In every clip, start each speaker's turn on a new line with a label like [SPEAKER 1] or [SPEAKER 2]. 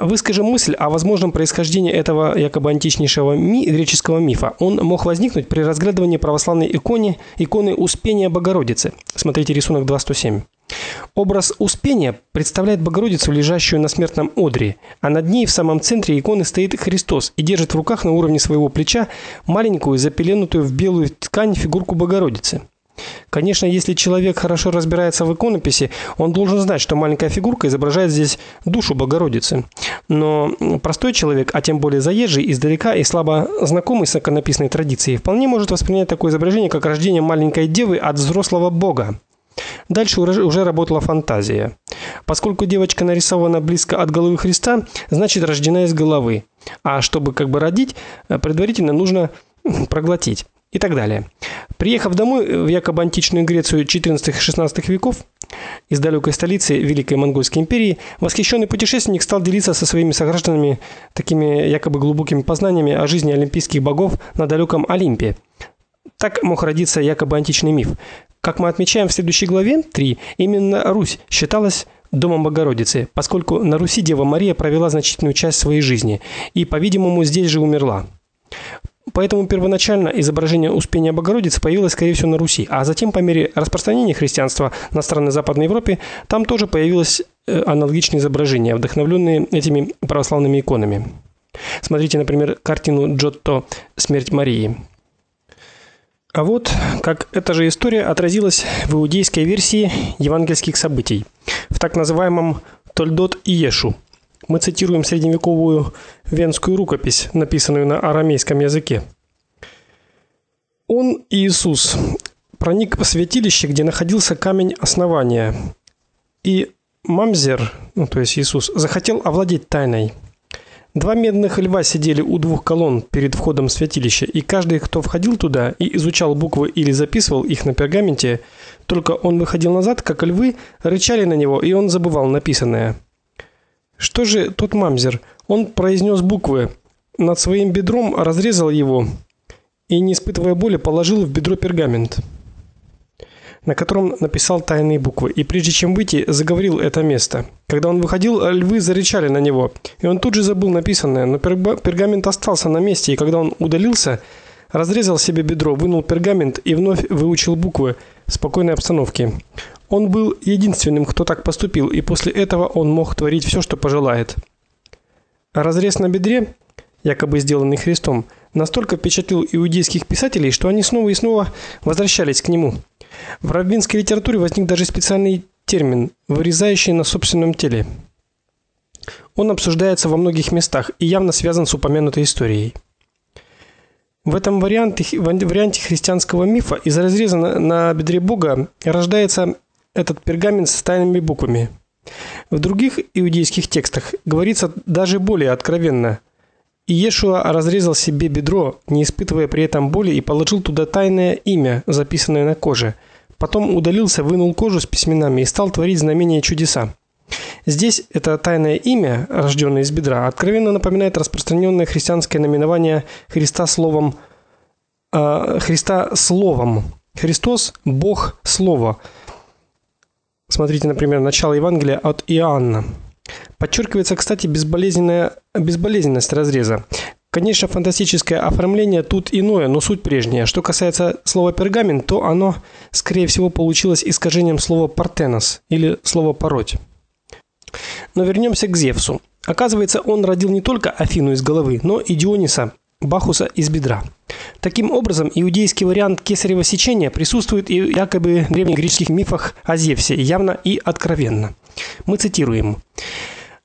[SPEAKER 1] Выскажем мысль о возможном происхождении этого якобы античнейшего ми греческого мифа. Он мог возникнуть при разглядывании православной иконы иконы Успения Богородицы. Смотрите рисунок 207. Образ Успения представляет Богородицу, лежащую на смертном одре, а над ней в самом центре иконы стоит Христос и держит в руках на уровне своего плеча маленькую запеленутую в белую ткань фигурку Богородицы. Конечно, если человек хорошо разбирается в иконописи, он должен знать, что маленькая фигурка изображает здесь душу Богородицы. Но простой человек, а тем более заезжий издалека и слабо знакомый с иконописной традицией, вполне может воспринять такое изображение как рождение маленькой девы от взрослого бога. Дальше уже работала фантазия. Поскольку девочка нарисована близко от головы Христа, значит рождена из головы. А чтобы как бы родить, предварительно нужно проглотить и так далее. Приехав домой в якобы античную Грецию XIV-XVI веков, из далекой столицы Великой Монгольской империи, восхищенный путешественник стал делиться со своими согражданами такими якобы глубокими познаниями о жизни олимпийских богов на далеком Олимпе. Так мог родиться якобы античный миф. Как мы отмечаем в следующей главе 3, именно Русь считалась домом Богородицы, поскольку на Руси Дева Мария провела значительную часть своей жизни и, по-видимому, здесь же умерла. Поэтому первоначально изображение Успения Богородицы появилось, скорее всего, на Руси, а затем по мере распространения христианства на страны Западной Европы, там тоже появилось э, аналогичное изображение, вдохновленные этими православными иконами. Смотрите, например, картину Джотто Смерть Марии. А вот как эта же история отразилась в иудейской версии евангельских событий, в так называемом Тольдот Иешу. Мы цитируем средневековую венскую рукопись, написанную на арамейском языке. Он, Иисус, проник в святилище, где находился камень основания. И Мамзер, ну то есть Иисус, захотел овладеть тайной. Два медных льва сидели у двух колонн перед входом в святилище, и каждый, кто входил туда и изучал буквы или записывал их на пергаменте, только он выходил назад, как львы рычали на него, и он забывал написанное. Что же тот мамзер? Он произнес буквы, над своим бедром разрезал его и, не испытывая боли, положил в бедро пергамент на котором написал тайные буквы, и прежде чем выйти, заговорил это место. Когда он выходил, львы зарычали на него, и он тут же забыл написанное, но пергамент остался на месте, и когда он удалился, разрезал себе бедро, вынул пергамент и вновь выучил буквы спокойной обстановке. Он был единственным, кто так поступил, и после этого он мог творить все, что пожелает. разрез на бедре, якобы сделанный Христом, настолько впечатлил иудейских писателей, что они снова и снова возвращались к нему. В раввинской литературе возник даже специальный термин вырезающий на собственном теле. Он обсуждается во многих местах и явно связан с упомянутой историей. В этом варианте варианте христианского мифа из разреза на бедре Бога рождается этот пергамент с тайными буквами. В других иудейских текстах говорится даже более откровенно. Иешуа разрезал себе бедро, не испытывая при этом боли, и положил туда тайное имя, записанное на коже. Потом удалился, вынул кожу с письменами и стал творить знамения и чудеса. Здесь это тайное имя, рожденное из бедра, откровенно напоминает распространенное христианское наименование Христа словом э, Христа словом. Христос Бог слово. Смотрите, например, начало Евангелия от Иоанна. Подчеркивается, кстати, безболезненная безболезненность разреза. Конечно, фантастическое оформление тут иное, но суть прежняя. Что касается слова пергамент, то оно, скорее всего, получилось искажением слова партенос или слова пороть. Но вернемся к Зевсу. Оказывается, он родил не только Афину из головы, но и Диониса, Бахуса из бедра. Таким образом, иудейский вариант кесарево сечения присутствует и в якобы древнегреческих мифах о Зевсе, явно и откровенно. Мы цитируем: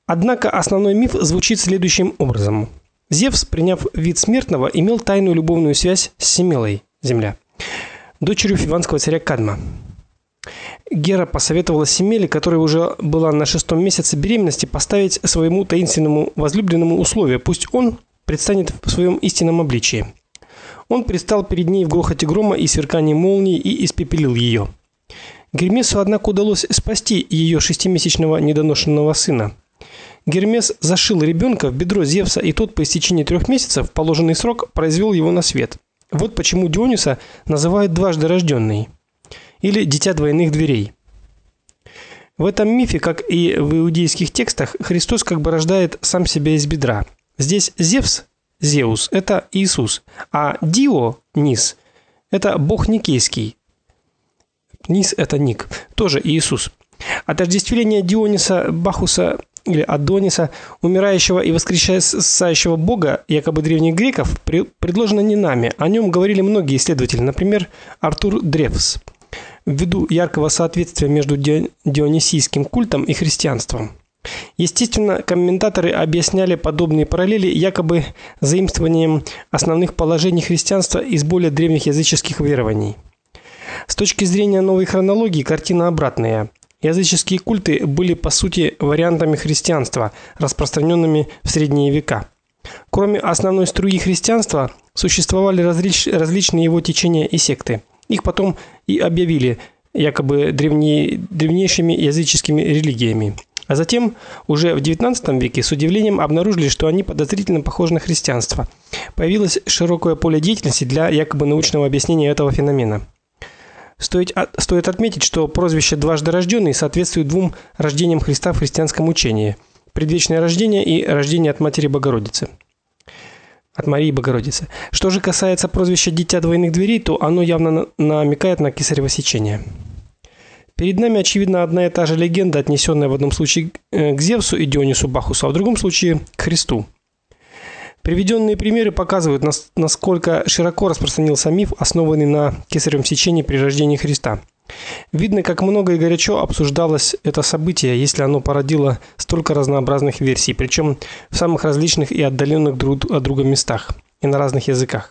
[SPEAKER 1] Однако основной миф звучит следующим образом: Зевс, приняв вид смертного, имел тайную любовную связь с Семелой, Земля, дочерью фиванского царя Кадма. Гера посоветовала Семеле, которая уже была на шестом месяце беременности, поставить своему таинственному возлюбленному условие: пусть он предстанет в своем истинном обличии. Он предстал перед ней в грохоте грома и сверкании молнии и испепелил ее. Гермесу однако удалось спасти ее шестимесячного недоношенного сына. Гермес зашил ребенка в бедро Зевса, и тот по истечении трех месяцев, положенный срок, произвел его на свет. Вот почему Диониса называют дважды рожденный или дитя двойных дверей. В этом мифе, как и в иудейских текстах, Христос как бы рождает сам себя из бедра. Здесь Зевс, Зеус это Иисус, а Дио, Нис это бог никейский. Нис это Ник, тоже Иисус. Отождествление Диониса, Бахуса или Адониса, умирающего и воскрешающего бога якобы древних греков, предложено не нами. О нем говорили многие исследователи, например, Артур Древс. Ввиду яркого соответствия между дионисийским культом и христианством. Естественно, комментаторы объясняли подобные параллели якобы заимствованием основных положений христианства из более древних языческих верований. С точки зрения новой хронологии картина обратная. Языческие культы были по сути вариантами христианства, распространенными в средние века. Кроме основной струи христианства, существовали различ... различные его течения и секты. Их потом и объявили якобы древние... древнейшими языческими религиями. А затем, уже в XIX веке с удивлением обнаружили, что они подозрительно похожи на христианство. Появилось широкое поле деятельности для якобы научного объяснения этого феномена. Стоит, стоит отметить, что прозвище «дважды рожденный» соответствует двум рождениям Христа в христианском учении – предвечное рождение и рождение от Матери Богородицы. От Марии Богородицы. Что же касается прозвища «дитя двойных дверей», то оно явно намекает на кесарево сечение. Перед нами, очевидно, одна и та же легенда, отнесенная в одном случае э, к Зевсу и Дионису Бахусу, а в другом случае к Христу. Приведенные примеры показывают, насколько широко распространился миф, основанный на кесаревом сечении при рождении Христа. Видно, как много и горячо обсуждалось это событие, если оно породило столько разнообразных версий, причем в самых различных и отдаленных друг от друга местах и на разных языках.